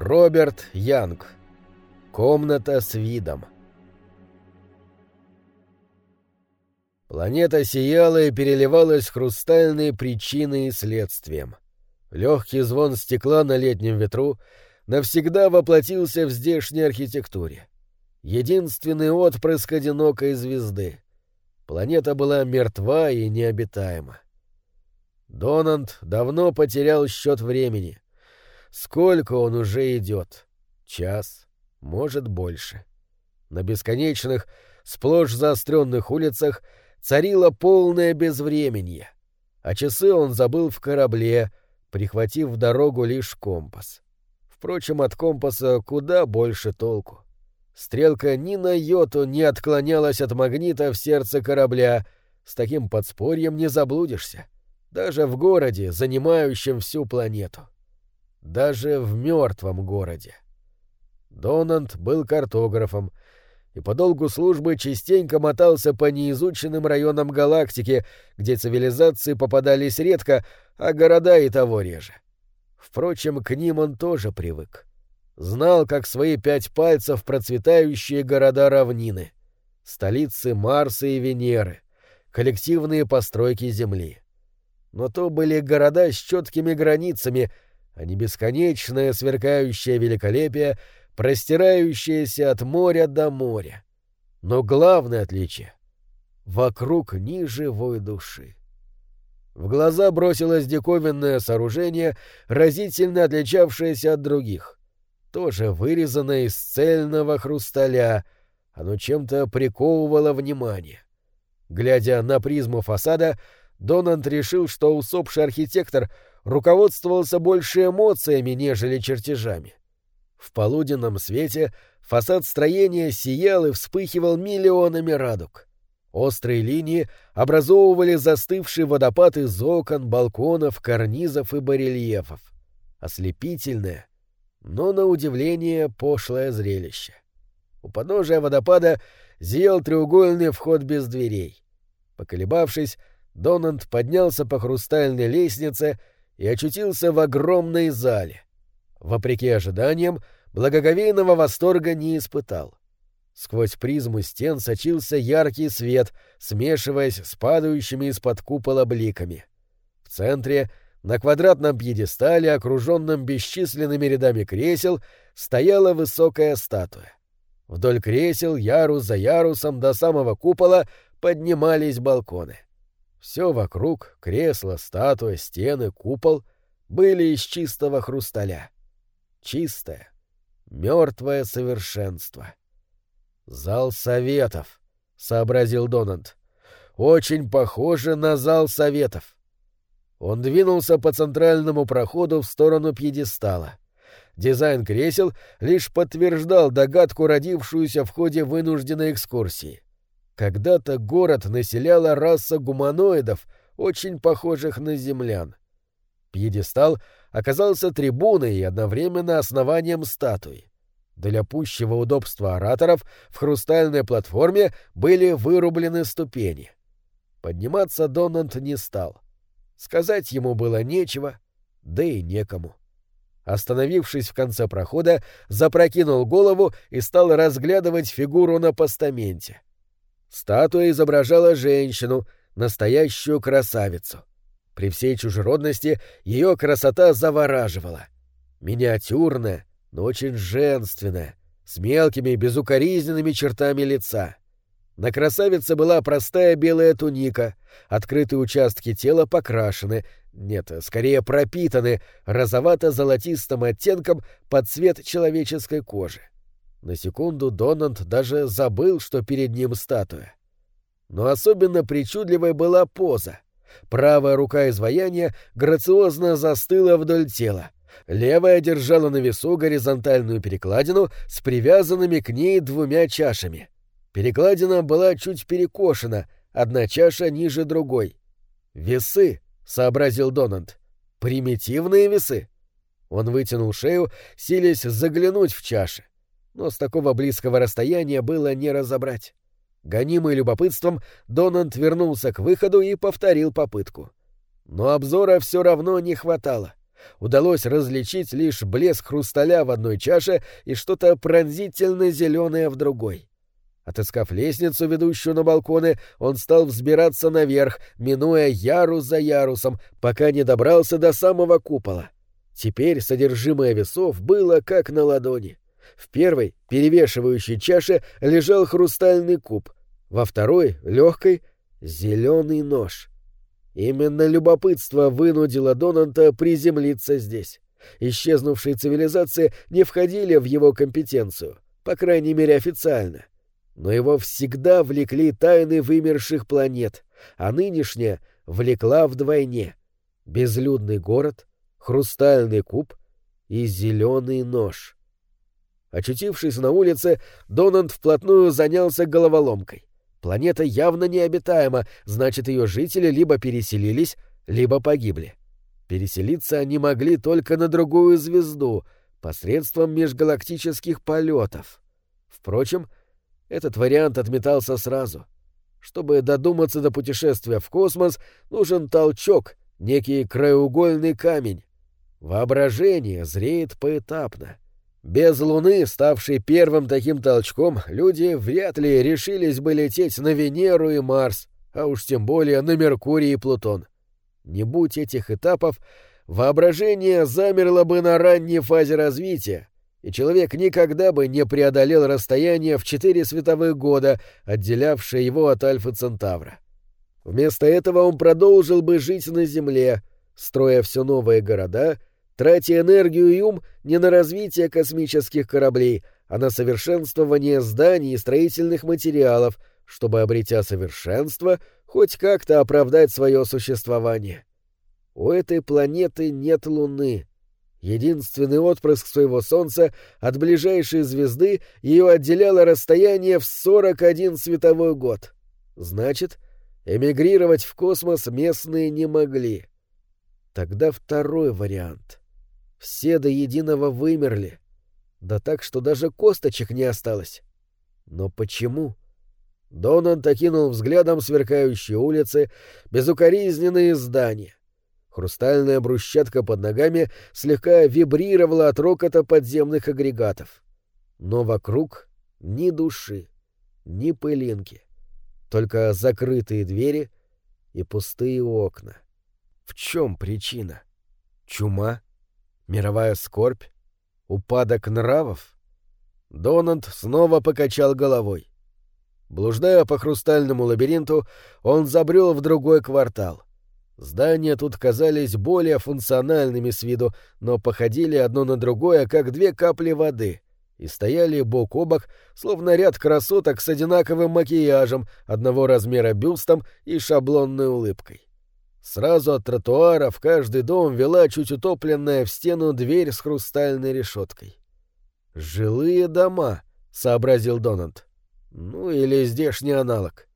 Роберт Янг. Комната с видом. Планета сияла и переливалась хрустальной причиной и следствием. Легкий звон стекла на летнем ветру навсегда воплотился в здешней архитектуре. Единственный отпрыск одинокой звезды. Планета была мертва и необитаема. Донант давно потерял счет времени. Сколько он уже идет? Час, может, больше. На бесконечных, сплошь заостренных улицах царило полное безвременье, а часы он забыл в корабле, прихватив в дорогу лишь компас. Впрочем, от компаса куда больше толку. Стрелка ни на йоту не отклонялась от магнита в сердце корабля. С таким подспорьем не заблудишься. Даже в городе, занимающем всю планету. Даже в мертвом городе. Донант был картографом и по долгу службы частенько мотался по неизученным районам галактики, где цивилизации попадались редко, а города и того реже. Впрочем, к ним он тоже привык. Знал, как свои пять пальцев процветающие города равнины, столицы Марса и Венеры, коллективные постройки Земли. Но то были города с четкими границами, а не бесконечное сверкающее великолепие, простирающееся от моря до моря. Но главное отличие — вокруг ни живой души. В глаза бросилось диковинное сооружение, разительно отличавшееся от других тоже вырезанное из цельного хрусталя, оно чем-то приковывало внимание. Глядя на призму фасада, Донант решил, что усопший архитектор руководствовался больше эмоциями, нежели чертежами. В полуденном свете фасад строения сиял и вспыхивал миллионами радуг. Острые линии образовывали застывший водопад из окон, балконов, карнизов и барельефов. Ослепительное, но, на удивление, пошлое зрелище. У подножия водопада зиял треугольный вход без дверей. Поколебавшись, Донант поднялся по хрустальной лестнице и очутился в огромной зале. Вопреки ожиданиям, благоговейного восторга не испытал. Сквозь призму стен сочился яркий свет, смешиваясь с падающими из-под купола бликами. В центре — на квадратном пьедестале, окруженном бесчисленными рядами кресел, стояла высокая статуя. Вдоль кресел, ярус за ярусом до самого купола, поднимались балконы. Все вокруг — кресла, статуя, стены, купол — были из чистого хрусталя. Чистое, мертвое совершенство. «Зал советов», — сообразил Донант. «Очень похоже на зал советов». Он двинулся по центральному проходу в сторону пьедестала. Дизайн кресел лишь подтверждал догадку, родившуюся в ходе вынужденной экскурсии. Когда-то город населяла раса гуманоидов, очень похожих на землян. Пьедестал оказался трибуной и одновременно основанием статуи. Для пущего удобства ораторов в хрустальной платформе были вырублены ступени. Подниматься Донант не стал — Сказать ему было нечего, да и некому. Остановившись в конце прохода, запрокинул голову и стал разглядывать фигуру на постаменте. Статуя изображала женщину, настоящую красавицу. При всей чужеродности ее красота завораживала. Миниатюрная, но очень женственная, с мелкими безукоризненными чертами лица — на красавице была простая белая туника, открытые участки тела покрашены, нет, скорее пропитаны розовато-золотистым оттенком под цвет человеческой кожи. На секунду Донант даже забыл, что перед ним статуя. Но особенно причудливой была поза. Правая рука изваяния грациозно застыла вдоль тела. Левая держала на весу горизонтальную перекладину с привязанными к ней двумя чашами — Перекладина была чуть перекошена, одна чаша ниже другой. «Весы», — сообразил Донант. «Примитивные весы». Он вытянул шею, силясь заглянуть в чаши. Но с такого близкого расстояния было не разобрать. Гонимый любопытством, Донант вернулся к выходу и повторил попытку. Но обзора все равно не хватало. Удалось различить лишь блеск хрусталя в одной чаше и что-то пронзительно зеленое в другой. Отыскав лестницу, ведущую на балконы, он стал взбираться наверх, минуя ярус за ярусом, пока не добрался до самого купола. Теперь содержимое весов было как на ладони. В первой, перевешивающей чаше, лежал хрустальный куб, во второй, легкой, зеленый нож. Именно любопытство вынудило Донанта приземлиться здесь. Исчезнувшие цивилизации не входили в его компетенцию, по крайней мере официально — но его всегда влекли тайны вымерших планет, а нынешняя влекла вдвойне. Безлюдный город, хрустальный куб и зеленый нож. Очутившись на улице, Донант вплотную занялся головоломкой. Планета явно необитаема, значит, ее жители либо переселились, либо погибли. Переселиться они могли только на другую звезду, посредством межгалактических полетов. Впрочем, этот вариант отметался сразу. Чтобы додуматься до путешествия в космос, нужен толчок, некий краеугольный камень. Воображение зреет поэтапно. Без Луны, ставшей первым таким толчком, люди вряд ли решились бы лететь на Венеру и Марс, а уж тем более на Меркурий и Плутон. Не будь этих этапов, воображение замерло бы на ранней фазе развития, и человек никогда бы не преодолел расстояние в четыре световых года, отделявшее его от Альфа Центавра. Вместо этого он продолжил бы жить на Земле, строя все новые города, тратя энергию и ум не на развитие космических кораблей, а на совершенствование зданий и строительных материалов, чтобы, обретя совершенство, хоть как-то оправдать свое существование. У этой планеты нет Луны — Единственный отпрыск своего солнца от ближайшей звезды ее отделяло расстояние в 41 световой год. Значит, эмигрировать в космос местные не могли. Тогда второй вариант. Все до единого вымерли. Да так, что даже косточек не осталось. Но почему? Донан окинул взглядом сверкающие улицы, безукоризненные здания. Хрустальная брусчатка под ногами слегка вибрировала от рокота подземных агрегатов. Но вокруг ни души, ни пылинки. Только закрытые двери и пустые окна. В чем причина? Чума? Мировая скорбь? Упадок нравов? Донант снова покачал головой. Блуждая по хрустальному лабиринту, он забрел в другой квартал. Здания тут казались более функциональными с виду, но походили одно на другое, как две капли воды, и стояли бок о бок, словно ряд красоток с одинаковым макияжем, одного размера бюстом и шаблонной улыбкой. Сразу от тротуара в каждый дом вела чуть утопленная в стену дверь с хрустальной решеткой. «Жилые дома», — сообразил Донант. «Ну или здешний аналог».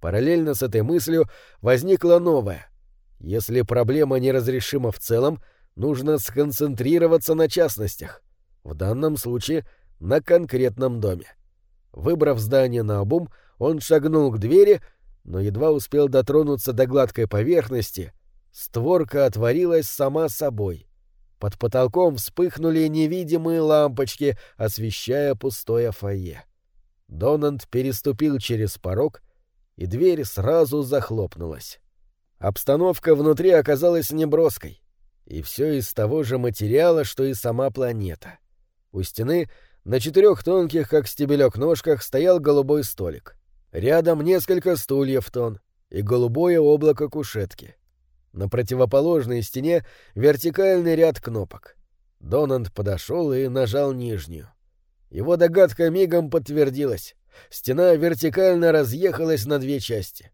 Параллельно с этой мыслью возникла новая — если проблема неразрешима в целом, нужно сконцентрироваться на частностях. В данном случае на конкретном доме. Выбрав здание на обум, он шагнул к двери, но едва успел дотронуться до гладкой поверхности, створка отворилась сама собой. Под потолком вспыхнули невидимые лампочки, освещая пустое фойе. Донант переступил через порог, и дверь сразу захлопнулась. Обстановка внутри оказалась неброской. И все из того же материала, что и сама планета. У стены на четырех тонких, как стебелек, ножках стоял голубой столик. Рядом несколько стульев тон и голубое облако кушетки. На противоположной стене вертикальный ряд кнопок. Донант подошел и нажал нижнюю. Его догадка мигом подтвердилась. Стена вертикально разъехалась на две части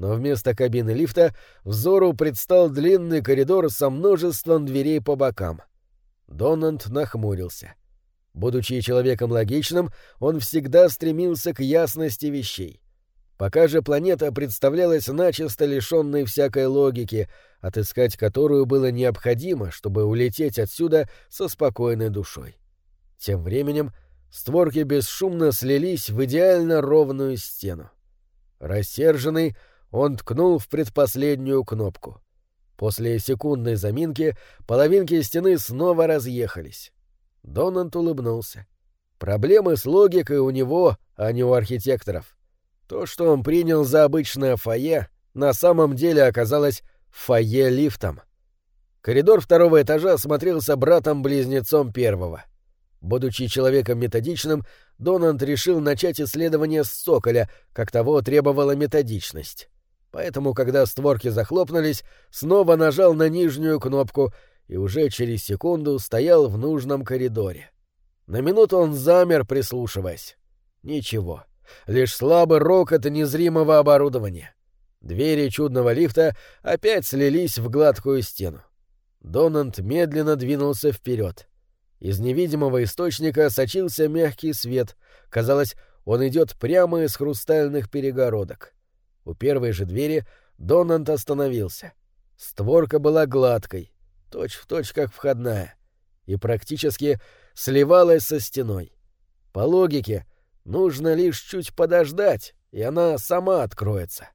но вместо кабины лифта взору предстал длинный коридор со множеством дверей по бокам. Донант нахмурился. Будучи человеком логичным, он всегда стремился к ясности вещей. Пока же планета представлялась начисто лишенной всякой логики, отыскать которую было необходимо, чтобы улететь отсюда со спокойной душой. Тем временем створки бесшумно слились в идеально ровную стену. Рассерженный, он ткнул в предпоследнюю кнопку. После секундной заминки половинки стены снова разъехались. Донант улыбнулся. Проблемы с логикой у него, а не у архитекторов. То, что он принял за обычное фойе, на самом деле оказалось фойе-лифтом. Коридор второго этажа смотрелся братом-близнецом первого. Будучи человеком методичным, Донант решил начать исследование с цоколя, как того требовала методичность. Поэтому, когда створки захлопнулись, снова нажал на нижнюю кнопку и уже через секунду стоял в нужном коридоре. На минуту он замер, прислушиваясь. Ничего. Лишь слабый рокот незримого оборудования. Двери чудного лифта опять слились в гладкую стену. Донант медленно двинулся вперед. Из невидимого источника сочился мягкий свет. Казалось, он идет прямо из хрустальных перегородок. У первой же двери Донант остановился. Створка была гладкой, точь-в-точь точь как входная, и практически сливалась со стеной. По логике, нужно лишь чуть подождать, и она сама откроется.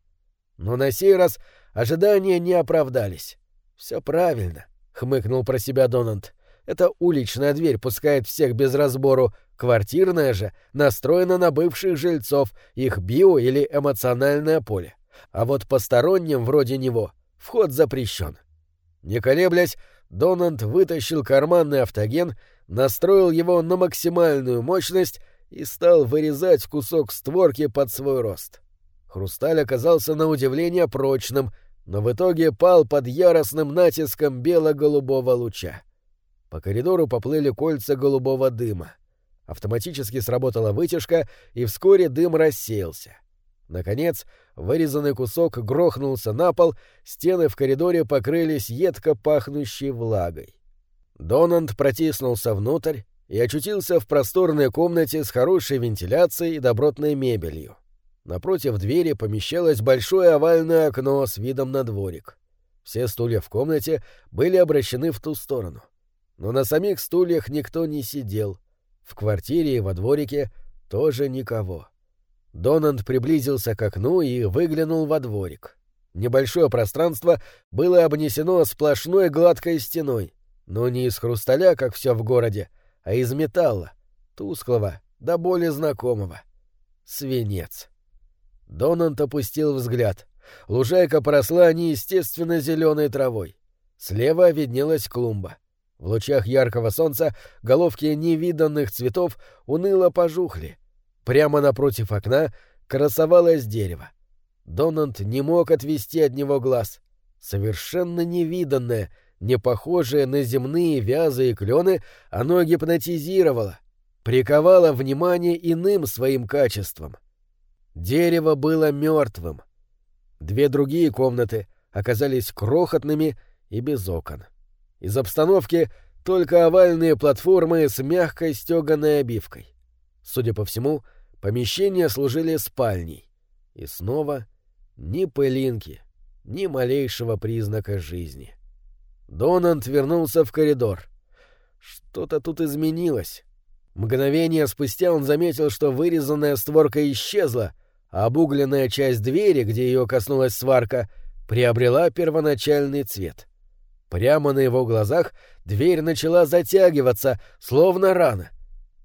Но на сей раз ожидания не оправдались. Все правильно хмыкнул про себя Донант. Это уличная дверь пускает всех без разбору, квартирная же настроена на бывших жильцов, их био- или эмоциональное поле. А вот посторонним вроде него вход запрещен. Не колеблясь, Донант вытащил карманный автоген, настроил его на максимальную мощность и стал вырезать кусок створки под свой рост. Хрусталь оказался на удивление прочным — но в итоге пал под яростным натиском бело-голубого луча. По коридору поплыли кольца голубого дыма. Автоматически сработала вытяжка, и вскоре дым рассеялся. Наконец, вырезанный кусок грохнулся на пол, стены в коридоре покрылись едко пахнущей влагой. Донант протиснулся внутрь и очутился в просторной комнате с хорошей вентиляцией и добротной мебелью. Напротив двери помещалось большое овальное окно с видом на дворик. Все стулья в комнате были обращены в ту сторону. Но на самих стульях никто не сидел. В квартире и во дворике тоже никого. Донант приблизился к окну и выглянул во дворик. Небольшое пространство было обнесено сплошной гладкой стеной, но не из хрусталя, как все в городе, а из металла, тусклого, да более знакомого. Свинец. Донант опустил взгляд. Лужайка поросла неестественно зеленой травой. Слева виднелась клумба. В лучах яркого солнца головки невиданных цветов уныло пожухли. Прямо напротив окна красовалось дерево. Донант не мог отвести от него глаз. Совершенно невиданное, не похожее на земные вязы и клены, оно гипнотизировало, приковало внимание иным своим качеством — Дерево было мертвым. Две другие комнаты оказались крохотными и без окон. Из обстановки только овальные платформы с мягкой стеганой обивкой. Судя по всему, помещения служили спальней. И снова ни пылинки, ни малейшего признака жизни. Донант вернулся в коридор. Что-то тут изменилось. Мгновение спустя он заметил, что вырезанная створка исчезла — а обугленная часть двери, где ее коснулась сварка, приобрела первоначальный цвет. Прямо на его глазах дверь начала затягиваться, словно рана,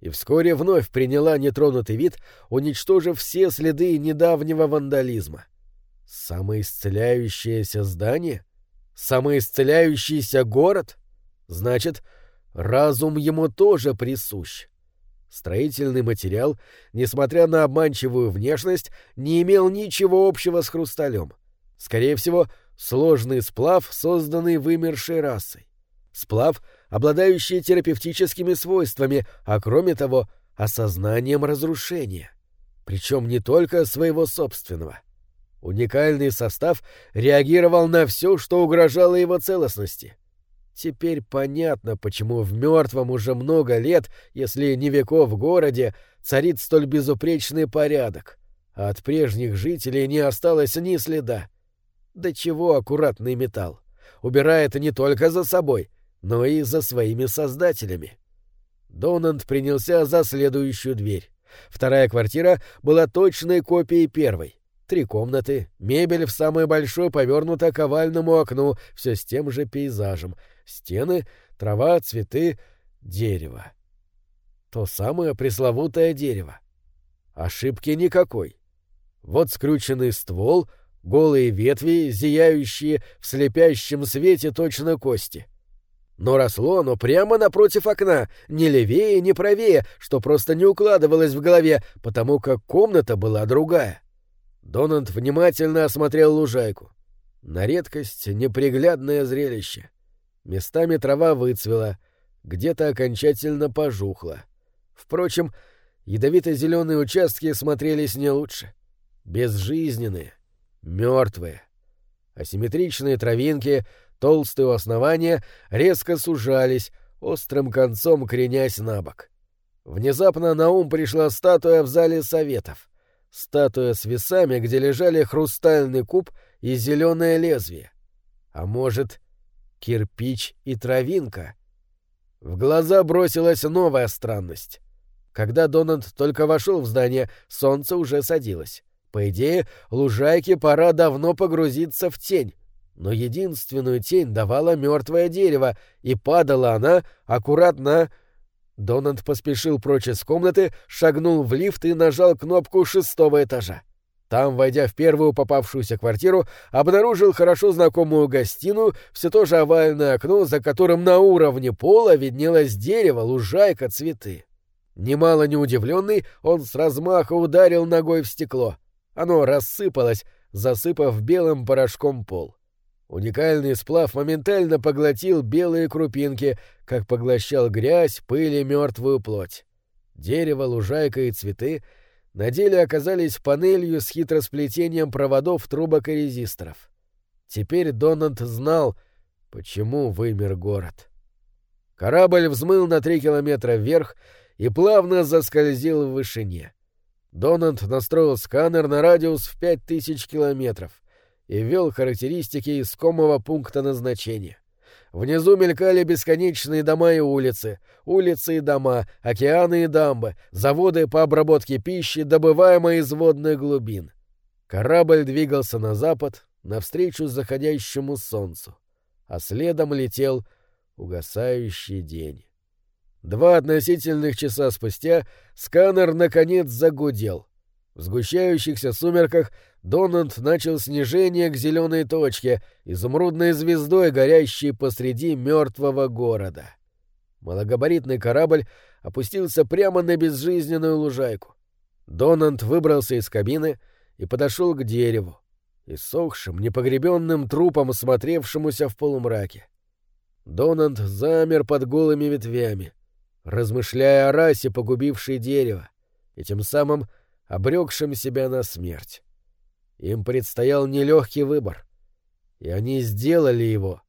и вскоре вновь приняла нетронутый вид, уничтожив все следы недавнего вандализма. Самоисцеляющееся здание? Самоисцеляющийся город? Значит, разум ему тоже присущ. Строительный материал, несмотря на обманчивую внешность, не имел ничего общего с хрусталем. Скорее всего, сложный сплав, созданный вымершей расой. Сплав, обладающий терапевтическими свойствами, а кроме того, осознанием разрушения. Причем не только своего собственного. Уникальный состав реагировал на все, что угрожало его целостности. Теперь понятно, почему в мертвом уже много лет, если не веков в городе, царит столь безупречный порядок, а от прежних жителей не осталось ни следа. Да чего аккуратный металл? Убирает не только за собой, но и за своими создателями. Донант принялся за следующую дверь. Вторая квартира была точной копией первой. Три комнаты, мебель в самой большой повернута к овальному окну, все с тем же пейзажем. Стены, трава, цветы, дерево. То самое пресловутое дерево. Ошибки никакой. Вот скрюченный ствол, голые ветви, зияющие в слепящем свете точно кости. Но росло оно прямо напротив окна, ни левее, ни правее, что просто не укладывалось в голове, потому как комната была другая. Донант внимательно осмотрел лужайку. На редкость неприглядное зрелище. Местами трава выцвела, где-то окончательно пожухла. Впрочем, ядовито-зеленые участки смотрелись не лучше. Безжизненные, мертвые. Асимметричные травинки, толстые у основания, резко сужались, острым концом кренясь на бок. Внезапно на ум пришла статуя в зале советов статуя с весами, где лежали хрустальный куб и зеленое лезвие. А может, кирпич и травинка? В глаза бросилась новая странность. Когда Дональд только вошел в здание, солнце уже садилось. По идее, лужайке пора давно погрузиться в тень. Но единственную тень давала мертвое дерево, и падала она аккуратно Донант поспешил прочь из комнаты, шагнул в лифт и нажал кнопку шестого этажа. Там, войдя в первую попавшуюся квартиру, обнаружил хорошо знакомую гостиную, все то же овальное окно, за которым на уровне пола виднелось дерево, лужайка, цветы. Немало не удивленный, он с размаха ударил ногой в стекло. Оно рассыпалось, засыпав белым порошком пол. Уникальный сплав моментально поглотил белые крупинки, как поглощал грязь, пыль и мертвую плоть. Дерево, лужайка и цветы на деле оказались панелью с хитросплетением проводов, трубок и резисторов. Теперь Донант знал, почему вымер город. Корабль взмыл на три километра вверх и плавно заскользил в вышине. Донант настроил сканер на радиус в пять тысяч километров — и ввел характеристики искомого пункта назначения. Внизу мелькали бесконечные дома и улицы, улицы и дома, океаны и дамбы, заводы по обработке пищи, добываемой из водных глубин. Корабль двигался на запад, навстречу заходящему солнцу, а следом летел угасающий день. Два относительных часа спустя сканер наконец загудел. В сгущающихся сумерках Донант начал снижение к зеленой точке, изумрудной звездой, горящей посреди мертвого города. Малогабаритный корабль опустился прямо на безжизненную лужайку. Донант выбрался из кабины и подошел к дереву, иссохшим, непогребенным трупом, смотревшемуся в полумраке. Донант замер под голыми ветвями, размышляя о расе, погубившей дерево, и тем самым — обрекшим себя на смерть. Им предстоял нелегкий выбор. И они сделали его.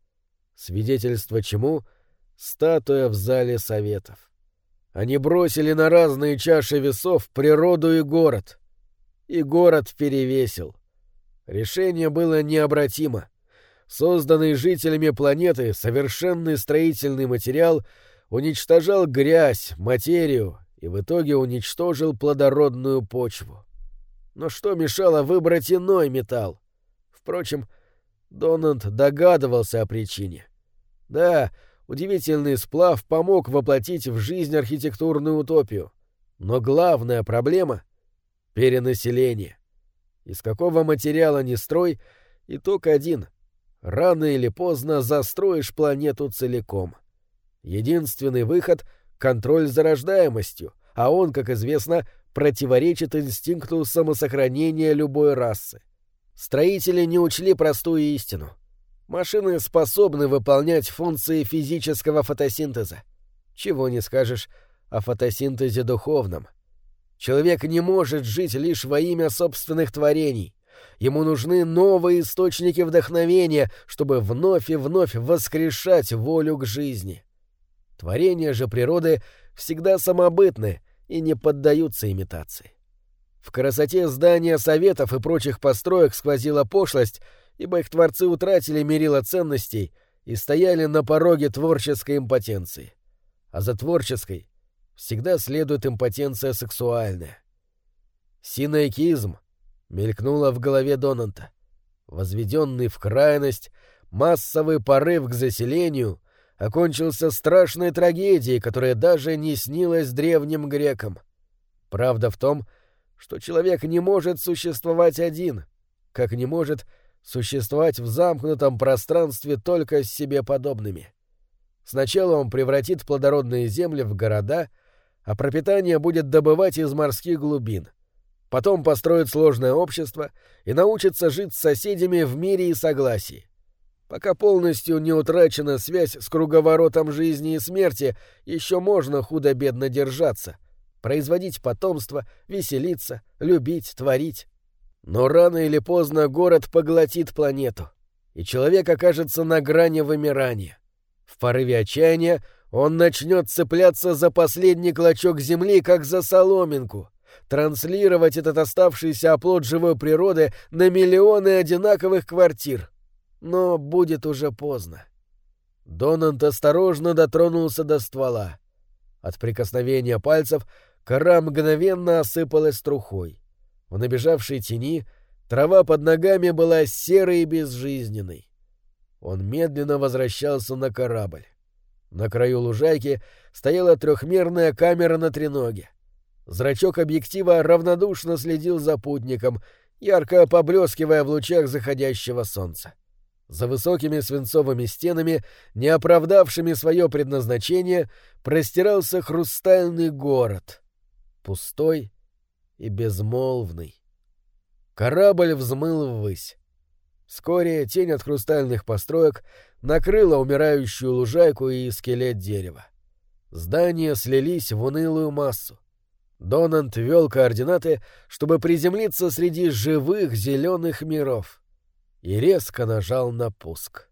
Свидетельство чему — статуя в зале советов. Они бросили на разные чаши весов природу и город. И город перевесил. Решение было необратимо. Созданный жителями планеты совершенный строительный материал уничтожал грязь, материю и в итоге уничтожил плодородную почву. Но что мешало выбрать иной металл? Впрочем, Донант догадывался о причине. Да, удивительный сплав помог воплотить в жизнь архитектурную утопию. Но главная проблема — перенаселение. Из какого материала не строй, итог один. Рано или поздно застроишь планету целиком. Единственный выход — контроль за рождаемостью, а он, как известно, противоречит инстинкту самосохранения любой расы. Строители не учли простую истину. Машины способны выполнять функции физического фотосинтеза. Чего не скажешь о фотосинтезе духовном. Человек не может жить лишь во имя собственных творений. Ему нужны новые источники вдохновения, чтобы вновь и вновь воскрешать волю к жизни. Творения же природы всегда самобытны и не поддаются имитации. В красоте здания советов и прочих построек сквозила пошлость, ибо их творцы утратили мерило ценностей и стояли на пороге творческой импотенции. А за творческой всегда следует импотенция сексуальная. Синайкизм, Мелькнуло в голове Донанта. Возведенный в крайность, массовый порыв к заселению окончился страшной трагедией, которая даже не снилась древним грекам. Правда в том, что человек не может существовать один, как не может существовать в замкнутом пространстве только с себе подобными. Сначала он превратит плодородные земли в города, а пропитание будет добывать из морских глубин. Потом построит сложное общество и научится жить с соседями в мире и согласии. Пока полностью не утрачена связь с круговоротом жизни и смерти, еще можно худо-бедно держаться, производить потомство, веселиться, любить, творить. Но рано или поздно город поглотит планету, и человек окажется на грани вымирания. В порыве отчаяния он начнет цепляться за последний клочок земли, как за соломинку, транслировать этот оставшийся оплот живой природы на миллионы одинаковых квартир. Но будет уже поздно. Донант осторожно дотронулся до ствола. От прикосновения пальцев кора мгновенно осыпалась трухой. В набежавшей тени трава под ногами была серой и безжизненной. Он медленно возвращался на корабль. На краю лужайки стояла трехмерная камера на треноге. Зрачок объектива равнодушно следил за путником, ярко поблескивая в лучах заходящего солнца. За высокими свинцовыми стенами, не оправдавшими свое предназначение, простирался хрустальный город. Пустой и безмолвный. Корабль взмыл ввысь. Вскоре тень от хрустальных построек накрыла умирающую лужайку и скелет дерева. Здания слились в унылую массу. Донант вел координаты, чтобы приземлиться среди живых зеленых миров — и резко нажал на пуск.